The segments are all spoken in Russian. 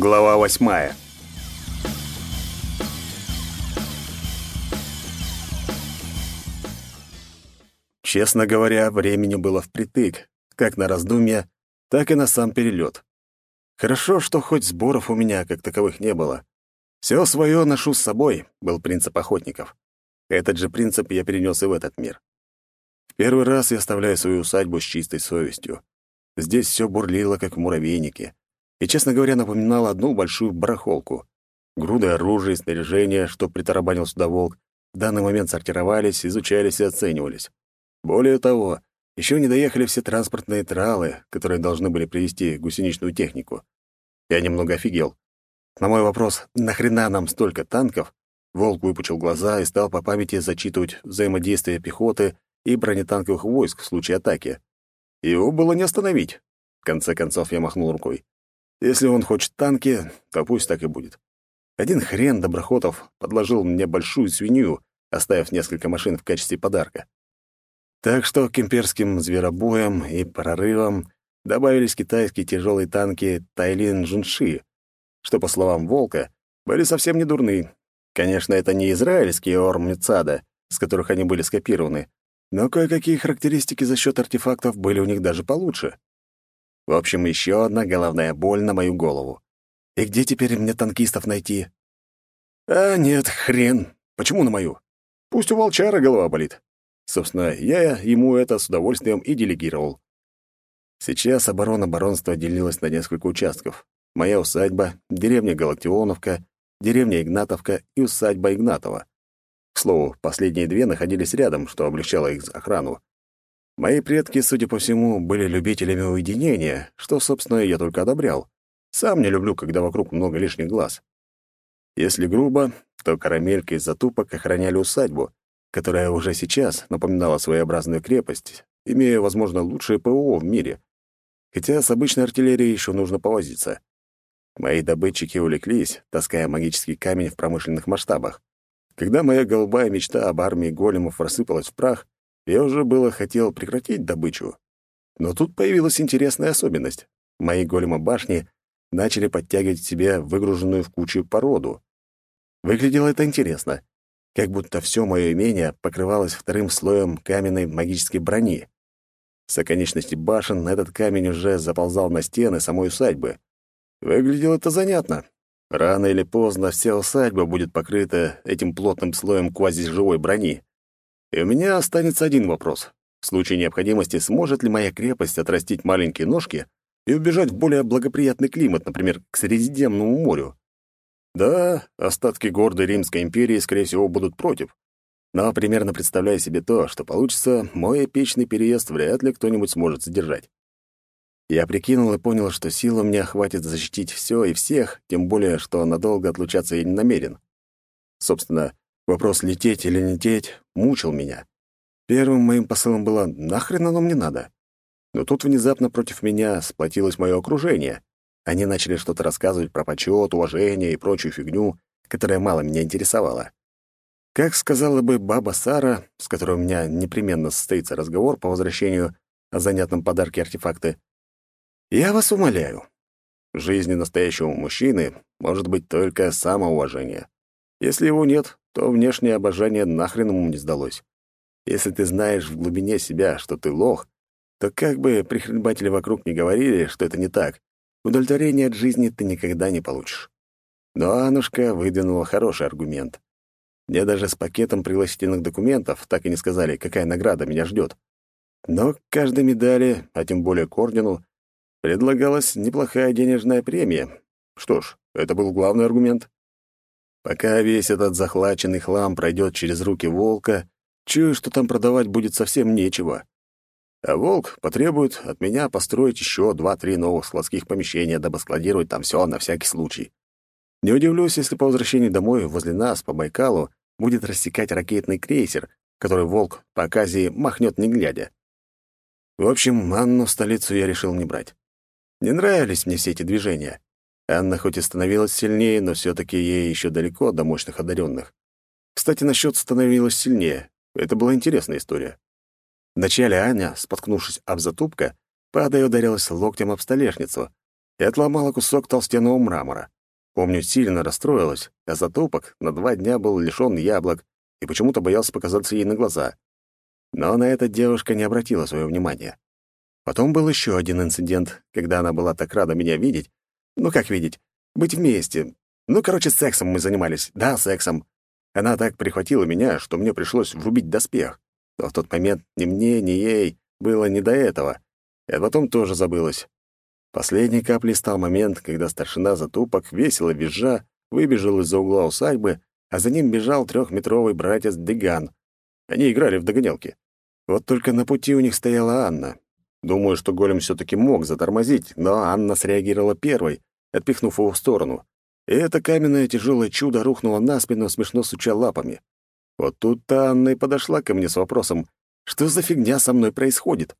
Глава восьмая. Честно говоря, времени было впритык, как на раздумья, так и на сам перелет. Хорошо, что хоть сборов у меня как таковых не было. Все свое ношу с собой, был принцип охотников. Этот же принцип я перенес и в этот мир. В первый раз я оставляю свою усадьбу с чистой совестью. Здесь все бурлило, как в муравейнике, и, честно говоря, напоминало одну большую барахолку. Груды оружия и снаряжения, что притарабанил сюда волк, в данный момент сортировались, изучались и оценивались. Более того, еще не доехали все транспортные тралы, которые должны были привезти гусеничную технику. Я немного офигел. На мой вопрос «Нахрена нам столько танков?» Волк выпучил глаза и стал по памяти зачитывать взаимодействие пехоты и бронетанковых войск в случае атаки. Его было не остановить. В конце концов я махнул рукой. Если он хочет танки, то пусть так и будет. Один хрен Доброхотов подложил мне большую свинью, оставив несколько машин в качестве подарка. Так что к имперским зверобоям и прорывам добавились китайские тяжелые танки Тайлин Джунши, что, по словам Волка, были совсем не дурны. Конечно, это не израильские Ормицада, с которых они были скопированы, но кое-какие характеристики за счет артефактов были у них даже получше. В общем, еще одна головная боль на мою голову. И где теперь мне танкистов найти? А нет, хрен. Почему на мою? Пусть у волчара голова болит. Собственно, я ему это с удовольствием и делегировал. Сейчас оборона баронства делилась на несколько участков. Моя усадьба, деревня Галактионовка, деревня Игнатовка и усадьба Игнатова. К слову, последние две находились рядом, что облегчало их охрану. Мои предки, судя по всему, были любителями уединения, что, собственно, я только одобрял. Сам не люблю, когда вокруг много лишних глаз. Если грубо, то карамелька и затупок охраняли усадьбу, которая уже сейчас напоминала своеобразную крепость, имея, возможно, лучшее ПВО в мире. Хотя с обычной артиллерией еще нужно повозиться. Мои добытчики увлеклись, таская магический камень в промышленных масштабах. Когда моя голубая мечта об армии големов рассыпалась в прах, я уже было хотел прекратить добычу. Но тут появилась интересная особенность. Мои голема-башни начали подтягивать себе выгруженную в кучу породу. Выглядело это интересно как будто все мое имение покрывалось вторым слоем каменной магической брони. С оконечности башен этот камень уже заползал на стены самой усадьбы. Выглядело это занятно. Рано или поздно вся усадьба будет покрыта этим плотным слоем квазиживой брони. И у меня останется один вопрос. В случае необходимости сможет ли моя крепость отрастить маленькие ножки и убежать в более благоприятный климат, например, к Средиземному морю? Да, остатки гордой Римской империи, скорее всего, будут против. Но примерно представляя себе то, что получится, мой эпичный переезд вряд ли кто-нибудь сможет задержать. Я прикинул и понял, что сил у меня хватит защитить все и всех, тем более, что надолго отлучаться я не намерен. Собственно, вопрос лететь или не лететь мучил меня. Первым моим посылом было «нахрен оно мне надо?». Но тут внезапно против меня сплотилось мое окружение. Они начали что-то рассказывать про почет, уважение и прочую фигню, которая мало меня интересовала. Как сказала бы баба Сара, с которой у меня непременно состоится разговор по возвращению о занятном подарке артефакты, «Я вас умоляю, в жизни настоящего мужчины может быть только самоуважение. Если его нет, то внешнее обожание нахрен ему не сдалось. Если ты знаешь в глубине себя, что ты лох, то как бы прихлебатели вокруг не говорили, что это не так, Удовлетворения от жизни ты никогда не получишь. Но Анушка выдвинула хороший аргумент. Мне даже с пакетом пригласительных документов так и не сказали, какая награда меня ждет. Но к каждой медали, а тем более к ордену, предлагалась неплохая денежная премия. Что ж, это был главный аргумент. Пока весь этот захваченный хлам пройдет через руки волка, чую, что там продавать будет совсем нечего. А волк потребует от меня построить еще два-три новых складских помещения, дабы складировать там все на всякий случай. Не удивлюсь, если по возвращении домой возле нас, по Байкалу, будет рассекать ракетный крейсер, который волк по оказии махнет не глядя. В общем, Анну в столицу я решил не брать. Не нравились мне все эти движения. Анна хоть и становилась сильнее, но все таки ей еще далеко до мощных одаренных. Кстати, насчет становилась сильнее. Это была интересная история. Вначале Аня, споткнувшись об затупка, падая ударилась локтем об столешницу, и отломала кусок толстенного мрамора. Помню, сильно расстроилась, а затупок на два дня был лишён яблок и почему-то боялся показаться ей на глаза. Но на это девушка не обратила своего внимания. Потом был еще один инцидент, когда она была так рада меня видеть. Ну, как видеть? Быть вместе. Ну, короче, сексом мы занимались. Да, сексом. Она так прихватила меня, что мне пришлось врубить доспех. Но в тот момент ни мне, ни ей было не до этого. А потом тоже забылось. Последней каплей стал момент, когда старшина Затупок, весело визжа, выбежал из-за угла усадьбы, а за ним бежал трехметровый братец Деган. Они играли в догонялки. Вот только на пути у них стояла Анна. Думаю, что голем все таки мог затормозить, но Анна среагировала первой, отпихнув его в сторону. И это каменное тяжелое чудо рухнуло на спину, смешно суча лапами. Вот тут-то Анна и подошла ко мне с вопросом, что за фигня со мной происходит?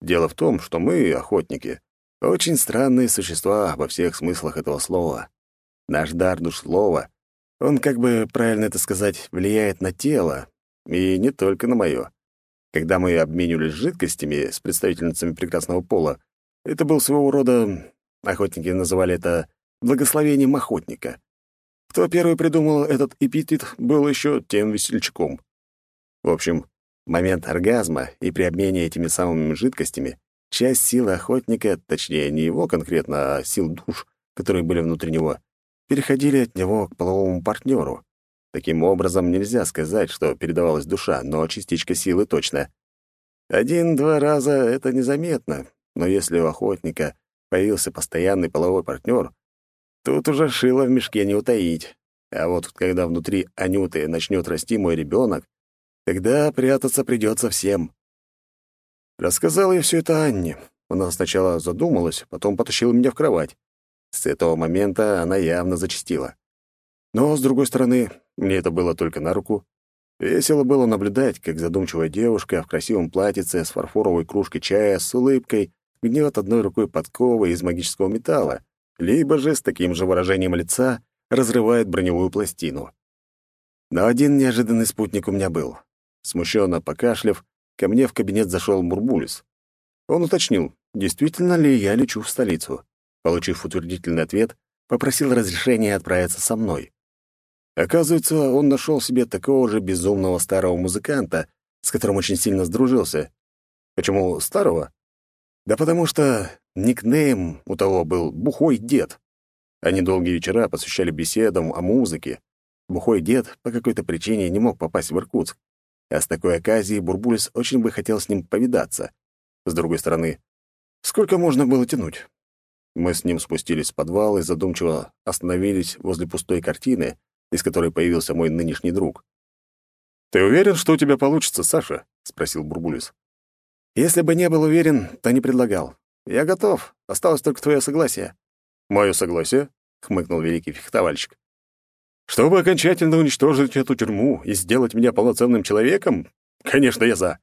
Дело в том, что мы, охотники, очень странные существа во всех смыслах этого слова. Наш дар слова, он, как бы правильно это сказать, влияет на тело, и не только на мое. Когда мы обменивались жидкостями с представительницами прекрасного пола, это был своего рода, охотники называли это благословением охотника. Кто первый придумал этот эпитет, был еще тем весельчаком. В общем, момент оргазма и при обмене этими самыми жидкостями Часть силы охотника, точнее, не его конкретно, а сил душ, которые были внутри него, переходили от него к половому партнеру. Таким образом, нельзя сказать, что передавалась душа, но частичка силы точно. Один-два раза — это незаметно, но если у охотника появился постоянный половой партнер, тут уже шило в мешке не утаить. А вот когда внутри Анюты начнет расти мой ребенок, тогда прятаться придется всем. Рассказал я все это Анне. Она сначала задумалась, потом потащила меня в кровать. С этого момента она явно зачастила. Но, с другой стороны, мне это было только на руку. Весело было наблюдать, как задумчивая девушка в красивом платьице с фарфоровой кружкой чая с улыбкой гнет одной рукой подковы из магического металла, либо же с таким же выражением лица разрывает броневую пластину. Но один неожиданный спутник у меня был. Смущенно покашляв, ко мне в кабинет зашел Мурбулис. Он уточнил, действительно ли я лечу в столицу. Получив утвердительный ответ, попросил разрешения отправиться со мной. Оказывается, он нашел себе такого же безумного старого музыканта, с которым очень сильно сдружился. Почему старого? Да потому что никнейм у того был «Бухой дед». Они долгие вечера посвящали беседам о музыке. Бухой дед по какой-то причине не мог попасть в Иркутск, а с такой оказией Бурбулис очень бы хотел с ним повидаться. С другой стороны, сколько можно было тянуть? Мы с ним спустились в подвал и задумчиво остановились возле пустой картины, из которой появился мой нынешний друг. «Ты уверен, что у тебя получится, Саша?» — спросил Бурбулис. «Если бы не был уверен, то не предлагал. Я готов. Осталось только твое согласие». «Мое согласие?» — хмыкнул великий фехтовальщик. Чтобы окончательно уничтожить эту тюрьму и сделать меня полноценным человеком? Конечно, я за.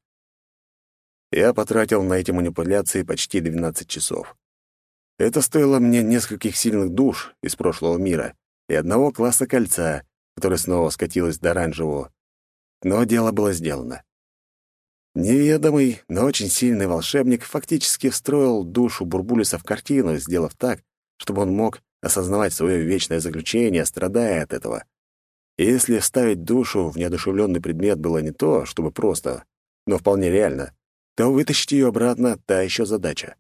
Я потратил на эти манипуляции почти 12 часов. Это стоило мне нескольких сильных душ из прошлого мира и одного класса кольца, которое снова скатилось до оранжевого. Но дело было сделано. Неведомый, но очень сильный волшебник фактически встроил душу Бурбулиса в картину, сделав так, чтобы он мог осознавать свое вечное заключение, страдая от этого. И если вставить душу в неодушевленный предмет было не то, чтобы просто, но вполне реально, то вытащить ее обратно — та еще задача.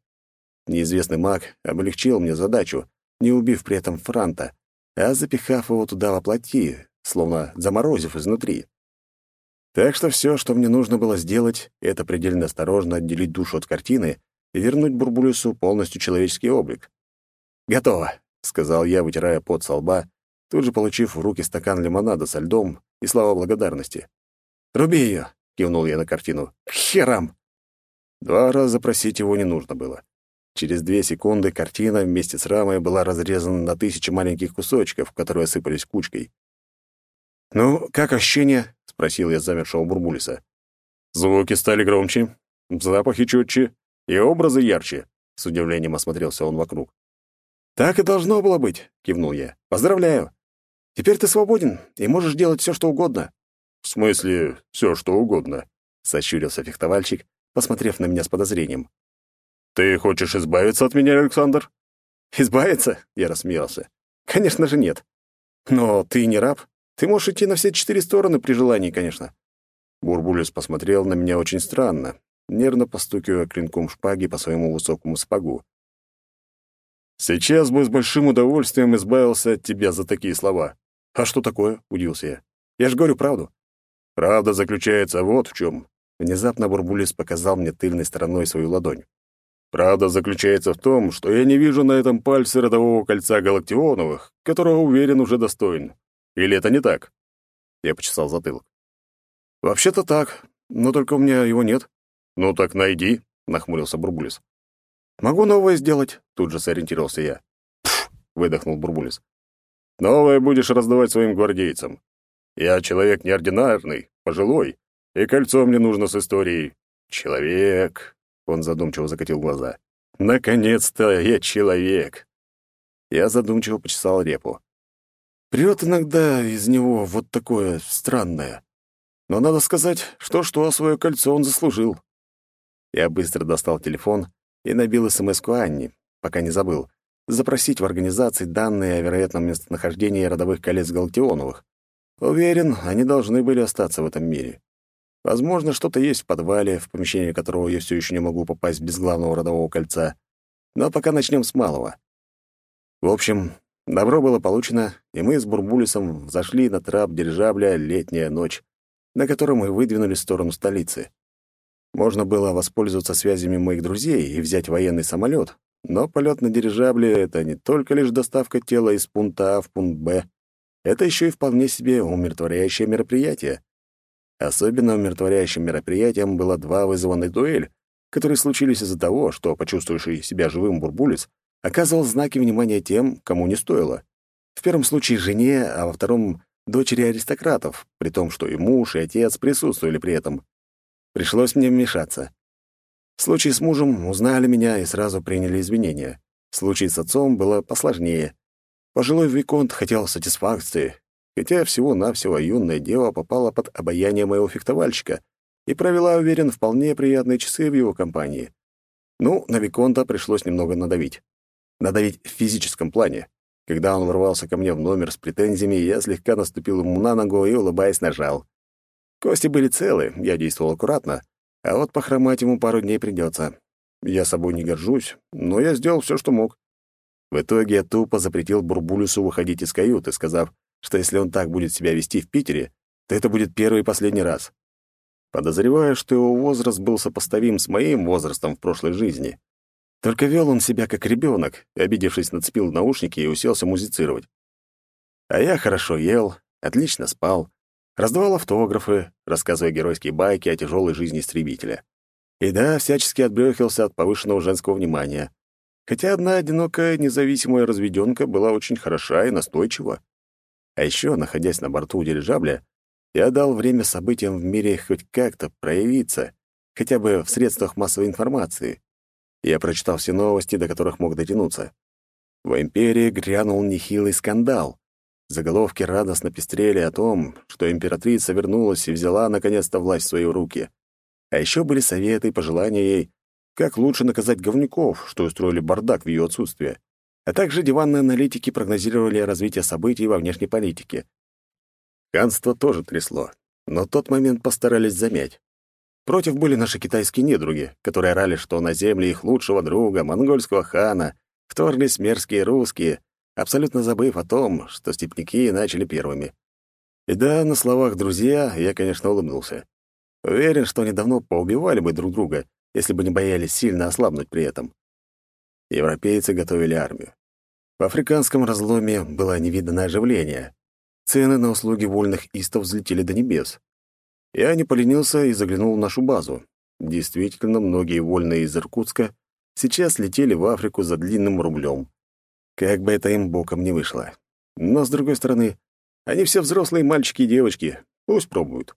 Неизвестный маг облегчил мне задачу, не убив при этом Франта, а запихав его туда воплоти, словно заморозив изнутри. Так что все, что мне нужно было сделать, это предельно осторожно отделить душу от картины и вернуть Бурбулюсу полностью человеческий облик. Готово сказал я, вытирая пот со лба, тут же получив в руки стакан лимонада со льдом и слова благодарности. «Руби ее!» — кивнул я на картину. «К херам!» Два раза просить его не нужно было. Через две секунды картина вместе с рамой была разрезана на тысячи маленьких кусочков, которые осыпались кучкой. «Ну, как ощущение?» — спросил я замершего Бурбулиса. Звуки стали громче, запахи четче и образы ярче. С удивлением осмотрелся он вокруг. «Так и должно было быть», — кивнул я. «Поздравляю. Теперь ты свободен и можешь делать все, что угодно». «В смысле, все, что угодно?» — сощурился фехтовальщик, посмотрев на меня с подозрением. «Ты хочешь избавиться от меня, Александр?» Избавиться? Я рассмеялся. Конечно же нет. Но ты не раб. Ты можешь идти на все четыре стороны при желании, конечно. Бурбулис посмотрел на меня очень странно, нервно постукивая клинком шпаги по своему высокому спагу. «Сейчас бы с большим удовольствием избавился от тебя за такие слова». «А что такое?» — удивился я. «Я же говорю правду». «Правда заключается вот в чем. Внезапно Бурбулис показал мне тыльной стороной свою ладонь. «Правда заключается в том, что я не вижу на этом пальце родового кольца Галактионовых, которого, уверен, уже достоин. Или это не так?» Я почесал затылок. «Вообще-то так, но только у меня его нет». «Ну так найди», — нахмурился Бурбулис. «Могу новое сделать», — тут же сориентировался я. «Пф», — выдохнул Бурбулис. «Новое будешь раздавать своим гвардейцам. Я человек неординарный, пожилой, и кольцо мне нужно с историей. Человек...» Он задумчиво закатил глаза. «Наконец-то я человек!» Я задумчиво почесал репу. Прет иногда из него вот такое странное. Но надо сказать, что-что, свое кольцо он заслужил. Я быстро достал телефон и набил СМС-ку Анне, пока не забыл, запросить в организации данные о вероятном местонахождении родовых колец Галактионовых. Уверен, они должны были остаться в этом мире. Возможно, что-то есть в подвале, в помещении которого я все еще не могу попасть без главного родового кольца. Но пока начнем с малого. В общем, добро было получено, и мы с Бурбулисом зашли на трап дирижабля «Летняя ночь», на котором мы выдвинулись в сторону столицы. Можно было воспользоваться связями моих друзей и взять военный самолет, но полет на дирижабле — это не только лишь доставка тела из пункта А в пункт Б, это еще и вполне себе умиротворяющее мероприятие. Особенно умиротворяющим мероприятием было два вызова на дуэль, которые случились из-за того, что почувствовавший себя живым бурбулец оказывал знаки внимания тем, кому не стоило. В первом случае жене, а во втором — дочери аристократов, при том, что и муж, и отец присутствовали при этом. Пришлось мне вмешаться. В случае с мужем узнали меня и сразу приняли извинения. В случае с отцом было посложнее. Пожилой Виконт хотел сатисфакции, хотя всего-навсего юная дева попала под обаяние моего фехтовальщика и провела, уверен, вполне приятные часы в его компании. Ну, на Виконта пришлось немного надавить. Надавить в физическом плане. Когда он ворвался ко мне в номер с претензиями, я слегка наступил ему на ногу и, улыбаясь, нажал. Кости были целы, я действовал аккуратно, а вот похромать ему пару дней придется. Я собой не горжусь, но я сделал все, что мог. В итоге я тупо запретил Бурбулюсу выходить из каюты, сказав, что если он так будет себя вести в Питере, то это будет первый и последний раз. Подозреваю, что его возраст был сопоставим с моим возрастом в прошлой жизни. Только вел он себя как ребенок, обидевшись, нацепил наушники и уселся музицировать. А я хорошо ел, отлично спал, раздавал автографы, рассказывая геройские байки о тяжелой жизни истребителя. И да, всячески отбрехился от повышенного женского внимания. Хотя одна одинокая независимая разведенка была очень хороша и настойчива. А еще, находясь на борту дирижабля, я дал время событиям в мире хоть как-то проявиться, хотя бы в средствах массовой информации. Я прочитал все новости, до которых мог дотянуться. В империи грянул нехилый скандал. Заголовки радостно пестрели о том, что императрица вернулась и взяла наконец-то власть в свои руки. А еще были советы и пожелания ей, как лучше наказать говнюков, что устроили бардак в ее отсутствие а также диванные аналитики прогнозировали развитие событий во внешней политике. Ханство тоже трясло, но тот момент постарались замять. Против были наши китайские недруги, которые орали, что на земле их лучшего друга, монгольского хана, вторглись мерзкие русские, абсолютно забыв о том, что степняки начали первыми. И да, на словах «друзья» я, конечно, улыбнулся. Уверен, что они давно поубивали бы друг друга, если бы не боялись сильно ослабнуть при этом. Европейцы готовили армию. В африканском разломе было невиданное оживление. Цены на услуги вольных истов взлетели до небес. Я не поленился и заглянул в нашу базу. Действительно, многие вольные из Иркутска сейчас летели в Африку за длинным рублем. Как бы это им боком не вышло. Но, с другой стороны, они все взрослые мальчики и девочки. Пусть пробуют.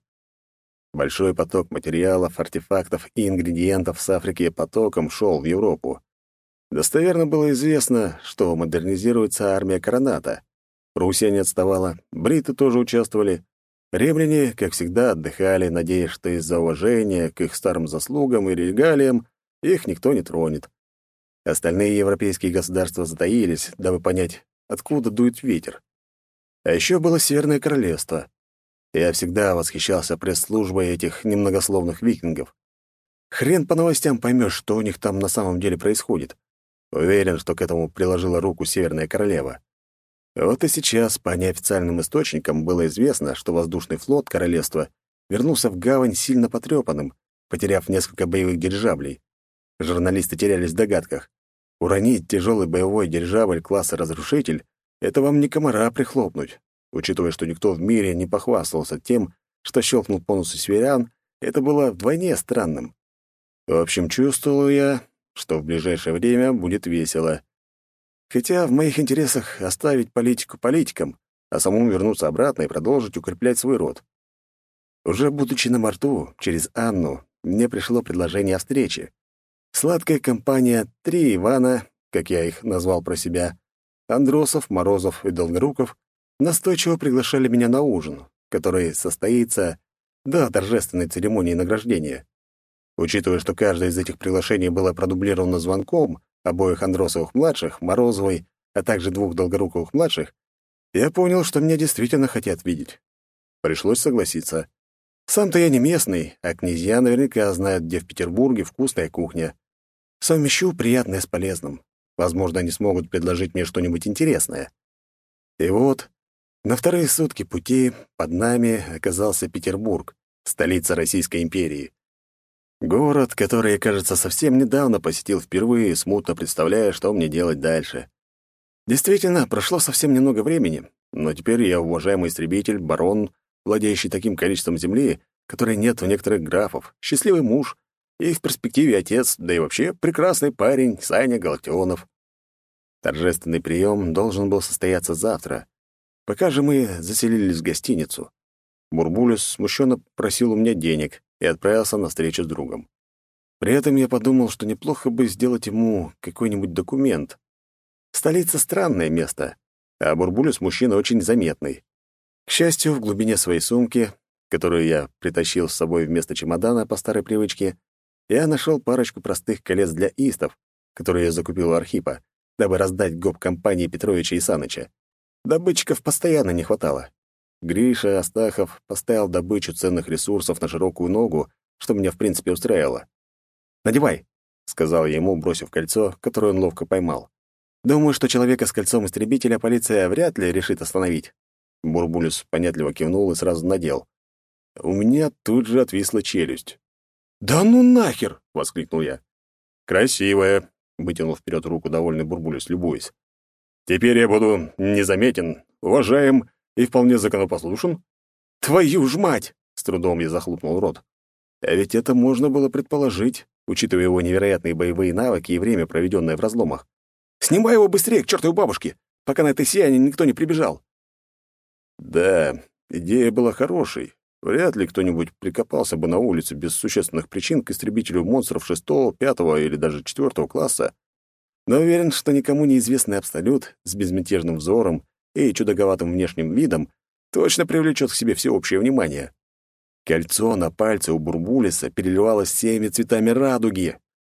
Большой поток материалов, артефактов и ингредиентов с Африки потоком шел в Европу. Достоверно было известно, что модернизируется армия Короната. Руссия не отставала, бриты тоже участвовали. Римляне, как всегда, отдыхали, надеясь, что из-за уважения к их старым заслугам и регалиям их никто не тронет. Остальные европейские государства затаились, дабы понять, откуда дует ветер. А еще было Северное Королевство. Я всегда восхищался пресс-службой этих немногословных викингов. Хрен по новостям поймешь, что у них там на самом деле происходит. Уверен, что к этому приложила руку Северная Королева. Вот и сейчас по неофициальным источникам было известно, что воздушный флот королевства вернулся в гавань сильно потрепанным, потеряв несколько боевых дирижаблей. Журналисты терялись в догадках. Уронить тяжелый боевой дирижабль класса «Разрушитель» — это вам не комара прихлопнуть. Учитывая, что никто в мире не похвастался тем, что щелкнул по носу северян, это было вдвойне странным. В общем, чувствовал я, что в ближайшее время будет весело. Хотя в моих интересах оставить политику политикам, а самому вернуться обратно и продолжить укреплять свой род. Уже будучи на борту, через Анну, мне пришло предложение о встрече. Сладкая компания «Три Ивана», как я их назвал про себя, Андросов, Морозов и Долгоруков, настойчиво приглашали меня на ужин, который состоится до торжественной церемонии награждения. Учитывая, что каждое из этих приглашений было продублировано звонком обоих Андросовых-младших, Морозовой, а также двух Долгоруковых-младших, я понял, что меня действительно хотят видеть. Пришлось согласиться. Сам-то я не местный, а князья наверняка знают, где в Петербурге вкусная кухня. Совмещу приятное с полезным. Возможно, они смогут предложить мне что-нибудь интересное. И вот, на вторые сутки пути под нами оказался Петербург, столица Российской империи. Город, который кажется, совсем недавно посетил впервые, смутно представляя, что мне делать дальше. Действительно, прошло совсем немного времени, но теперь я уважаемый истребитель, барон, владеющий таким количеством земли, которой нет у некоторых графов, счастливый муж и в перспективе отец, да и вообще прекрасный парень Саня Галактионов. Торжественный прием должен был состояться завтра. Пока же мы заселились в гостиницу. Бурбулис смущенно просил у меня денег, и отправился на встречу с другом. При этом я подумал, что неплохо бы сделать ему какой-нибудь документ. Столица — странное место, а Бурбулис — мужчина очень заметный. К счастью, в глубине своей сумки, которую я притащил с собой вместо чемодана по старой привычке, я нашел парочку простых колец для истов, которые я закупил у Архипа, дабы раздать гоп-компании Петровича и Саныча. Добытчиков постоянно не хватало. Гриша Астахов поставил добычу ценных ресурсов на широкую ногу, что меня в принципе устраивало. «Надевай», — сказал я ему, бросив кольцо, которое он ловко поймал. «Думаю, что человека с кольцом истребителя полиция вряд ли решит остановить». Бурбулис понятливо кивнул и сразу надел. У меня тут же отвисла челюсть. «Да ну нахер!» — воскликнул я. «Красивая!» — вытянул вперед руку довольный Бурбулис, любуясь. «Теперь я буду незаметен, уважаем и вполне законопослушен? Твою ж мать! С трудом я захлопнул рот. А ведь это можно было предположить, учитывая его невероятные боевые навыки и время, проведенное в разломах. Снимай его быстрее к чертовой бабушке, пока на этой сияние никто не прибежал. Да, идея была хорошей. Вряд ли кто-нибудь прикопался бы на улице без существенных причин к истребителю монстров шестого, пятого или даже четвертого класса. Но уверен, что никому неизвестный абсолют с безмятежным взором и чудаковатым внешним видом точно привлечет к себе всеобщее внимание. Кольцо на пальце у Бурбулиса переливалось всеми цветами радуги,